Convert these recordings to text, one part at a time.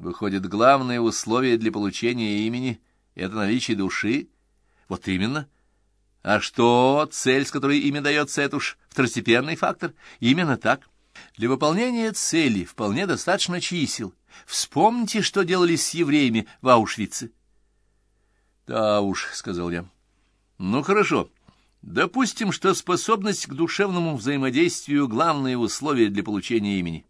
Выходит, главное условие для получения имени — это наличие души? Вот именно. А что цель, с которой имя дается, это уж второстепенный фактор? Именно так. Для выполнения цели вполне достаточно чисел. Вспомните, что делали с евреями в Аушвице. — Да уж, — сказал я. — Ну, хорошо. Допустим, что способность к душевному взаимодействию — главное условие для получения имени.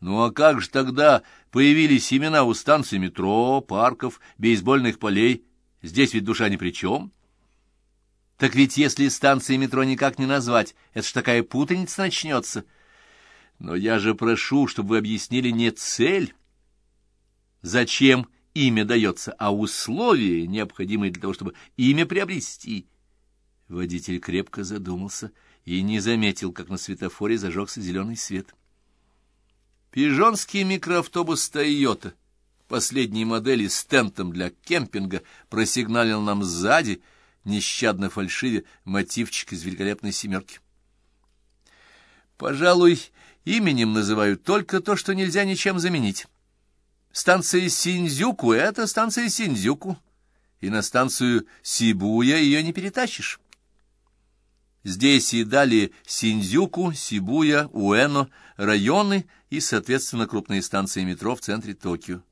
Ну а как же тогда появились имена у станций метро, парков, бейсбольных полей? Здесь ведь душа ни при чем. Так ведь если станции метро никак не назвать, это ж такая путаница начнется. Но я же прошу, чтобы вы объяснили не цель, зачем имя дается, а условия, необходимые для того, чтобы имя приобрести. Водитель крепко задумался и не заметил, как на светофоре зажегся зеленый свет. Пижонский микроавтобус «Тойота» последней модели с тентом для кемпинга просигналил нам сзади, нещадно фальшиве, мотивчик из великолепной семерки. Пожалуй, именем называют только то, что нельзя ничем заменить. Станция Синдзюку — это станция Синдзюку, и на станцию Сибуя ее не перетащишь. Здесь и далее Синдзюку, Сибуя, Уэно, районы и, соответственно, крупные станции метро в центре Токио.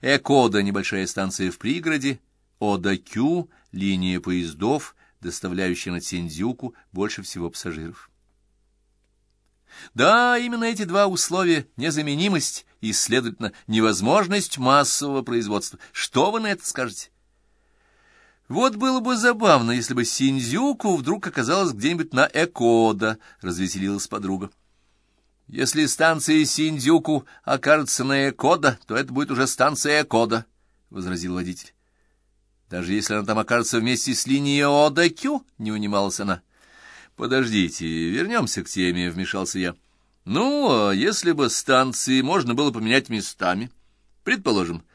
Экода — небольшая станция в пригороде, Ода-Кю — линия поездов, доставляющая на Синдзюку больше всего пассажиров. Да, именно эти два условия — незаменимость и, следовательно, невозможность массового производства. Что вы на это скажете? Вот было бы забавно, если бы Синдзюку вдруг оказалась где-нибудь на Экода, — развеселилась подруга. Если станция Синдзюку окажется на Экода, то это будет уже станция Экода, — возразил водитель. Даже если она там окажется вместе с линией Ода-Кю, — не унималась она. — Подождите, вернемся к теме, — вмешался я. — Ну, а если бы станции можно было поменять местами? Предположим, —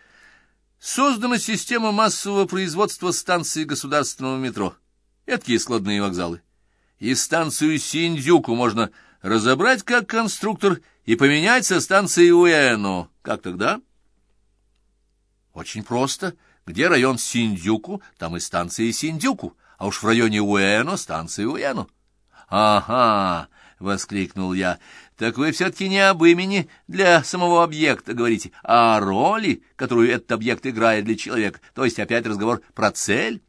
Создана система массового производства станций государственного метро. Эдакие складные вокзалы. И станцию Синдзюку можно разобрать как конструктор и поменять со станцией Уэно. Как тогда? Очень просто. Где район Синдзюку, там и станция Синдзюку, а уж в районе Уэно станция Уэно. Ага, — воскликнул я. — Так вы все-таки не об имени для самого объекта говорите, а о роли, которую этот объект играет для человека, то есть опять разговор про цель?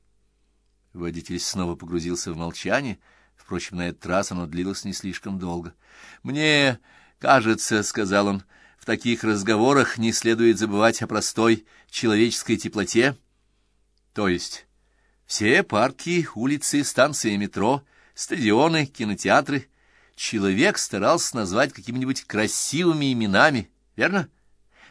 Водитель снова погрузился в молчание. Впрочем, на этот раз оно длилось не слишком долго. — Мне кажется, — сказал он, — в таких разговорах не следует забывать о простой человеческой теплоте. То есть все парки, улицы, станции метро, стадионы, кинотеатры — человек старался назвать какими-нибудь красивыми именами, верно?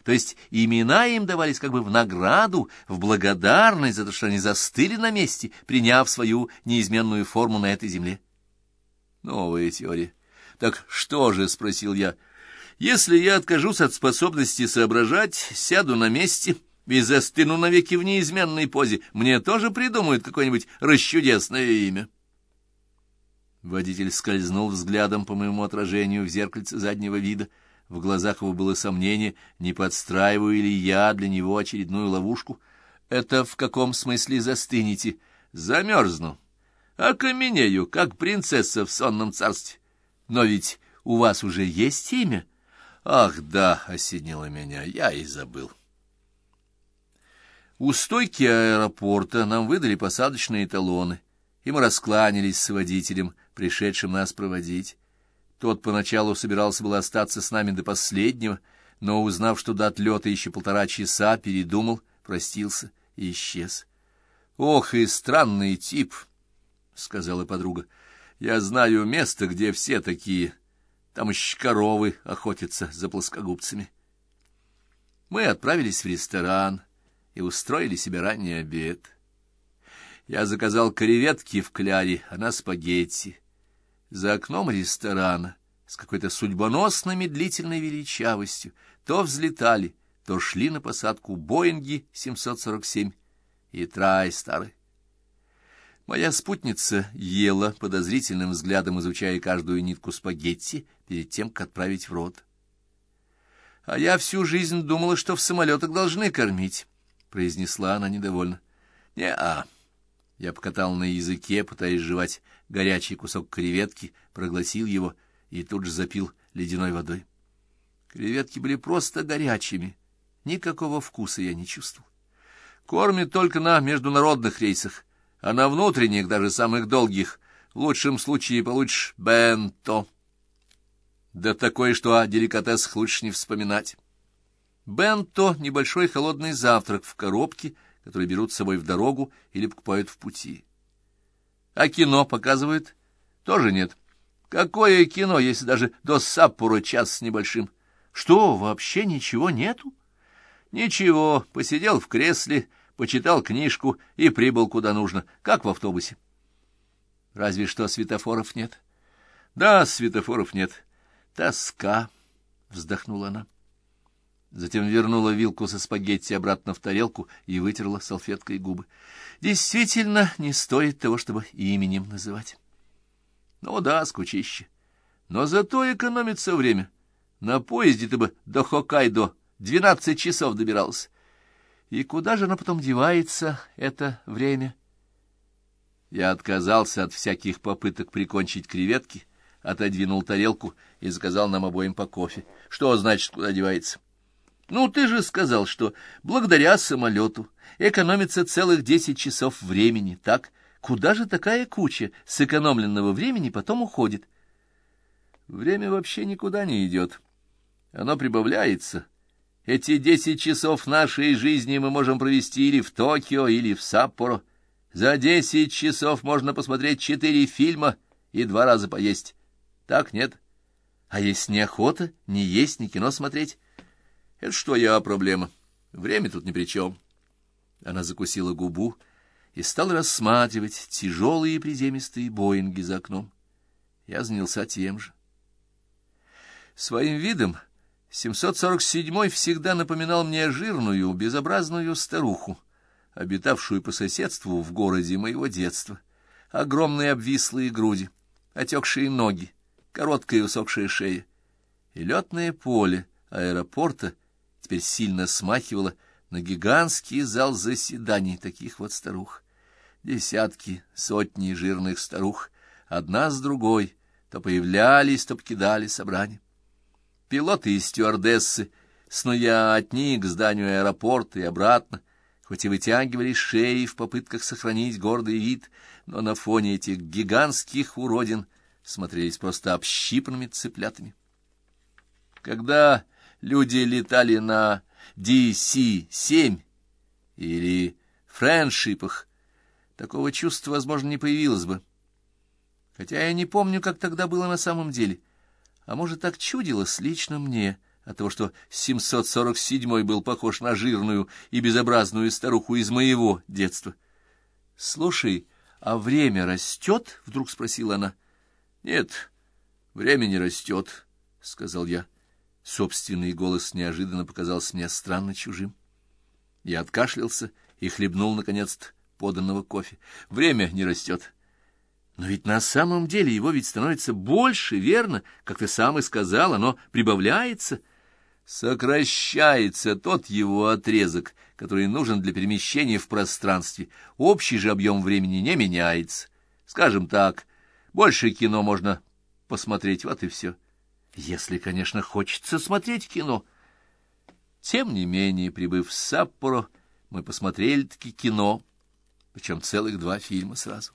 То есть имена им давались как бы в награду, в благодарность за то, что они застыли на месте, приняв свою неизменную форму на этой земле. Новая теория. Так что же, — спросил я, — если я откажусь от способности соображать, сяду на месте и застыну навеки в неизменной позе, мне тоже придумают какое-нибудь расчудесное имя? — Водитель скользнул взглядом по моему отражению в зеркальце заднего вида. В глазах его было сомнение, не подстраиваю ли я для него очередную ловушку. «Это в каком смысле застынете?» «Замерзну. Окаменею, как принцесса в сонном царстве. Но ведь у вас уже есть имя?» «Ах, да!» — осенило меня. Я и забыл. У стойки аэропорта нам выдали посадочные талоны, и мы раскланялись с водителем — пришедшим нас проводить. Тот поначалу собирался было остаться с нами до последнего, но, узнав, что до отлета еще полтора часа, передумал, простился и исчез. — Ох, и странный тип, — сказала подруга. — Я знаю место, где все такие. Там еще коровы охотятся за плоскогубцами. Мы отправились в ресторан и устроили себе ранний обед. Я заказал креветки в кляре, она спагетти. За окном ресторана с какой-то судьбоносно медлительной величавостью то взлетали, то шли на посадку Боинги 747 и Трай старый. Моя спутница ела, подозрительным взглядом изучая каждую нитку спагетти перед тем, как отправить в рот. А я всю жизнь думала, что в самолетах должны кормить, — произнесла она недовольно. — Не-а. Я покатал на языке, пытаясь жевать горячий кусок креветки, проглотил его и тут же запил ледяной водой. Креветки были просто горячими, никакого вкуса я не чувствовал. Кормят только на международных рейсах, а на внутренних, даже самых долгих, в лучшем случае получишь бенто. Да такое, что о деликатесах лучше не вспоминать. Бенто — небольшой холодный завтрак в коробке, который берут с собой в дорогу или покупают в пути. А кино показывают? Тоже нет. Какое кино, если даже до Саппура час с небольшим? Что, вообще ничего нету? Ничего, посидел в кресле, почитал книжку и прибыл куда нужно, как в автобусе. Разве что светофоров нет. Да, светофоров нет. Тоска, вздохнула она. Затем вернула вилку со спагетти обратно в тарелку и вытерла салфеткой губы. Действительно, не стоит того, чтобы именем называть. Ну да, скучище. Но зато экономится время. На поезде ты бы до Хоккайдо двенадцать часов добирался. И куда же оно потом девается, это время? Я отказался от всяких попыток прикончить креветки, отодвинул тарелку и заказал нам обоим по кофе. Что значит, куда девается? Ну, ты же сказал, что благодаря самолету экономится целых десять часов времени, так? Куда же такая куча сэкономленного времени потом уходит? Время вообще никуда не идет. Оно прибавляется. Эти десять часов нашей жизни мы можем провести или в Токио, или в Саппоро. За десять часов можно посмотреть четыре фильма и два раза поесть. Так нет? А есть неохота, не есть, ни кино смотреть? Это что я проблема? Время тут ни при чем. Она закусила губу и стала рассматривать тяжелые приземистые Боинги за окном. Я занялся тем же. Своим видом 747-й всегда напоминал мне жирную, безобразную старуху, обитавшую по соседству в городе моего детства. Огромные обвислые груди, отекшие ноги, короткая усохшая шея. И летное поле аэропорта теперь сильно смахивало на гигантский зал заседаний таких вот старух. Десятки, сотни жирных старух, одна с другой, то появлялись, то покидали собрание. Пилоты и стюардессы, снуя от них к зданию аэропорта и обратно, хоть и вытягивали шеи в попытках сохранить гордый вид, но на фоне этих гигантских уродин смотрелись просто общипанными цыплятами. Когда люди летали на DC-7 или френдшипах, такого чувства, возможно, не появилось бы. Хотя я не помню, как тогда было на самом деле. А может, так чудилось лично мне от того, что 747-й был похож на жирную и безобразную старуху из моего детства. — Слушай, а время растет? — вдруг спросила она. — Нет, время не растет, — сказал я. Собственный голос неожиданно показался мне странно чужим. Я откашлялся и хлебнул, наконец-то, поданного кофе. Время не растет. Но ведь на самом деле его ведь становится больше, верно? Как ты сам и сказал, оно прибавляется. Сокращается тот его отрезок, который нужен для перемещения в пространстве. Общий же объем времени не меняется. Скажем так, больше кино можно посмотреть, вот и все. Если, конечно, хочется смотреть кино. Тем не менее, прибыв в Саппоро, мы посмотрели-таки кино, причем целых два фильма сразу.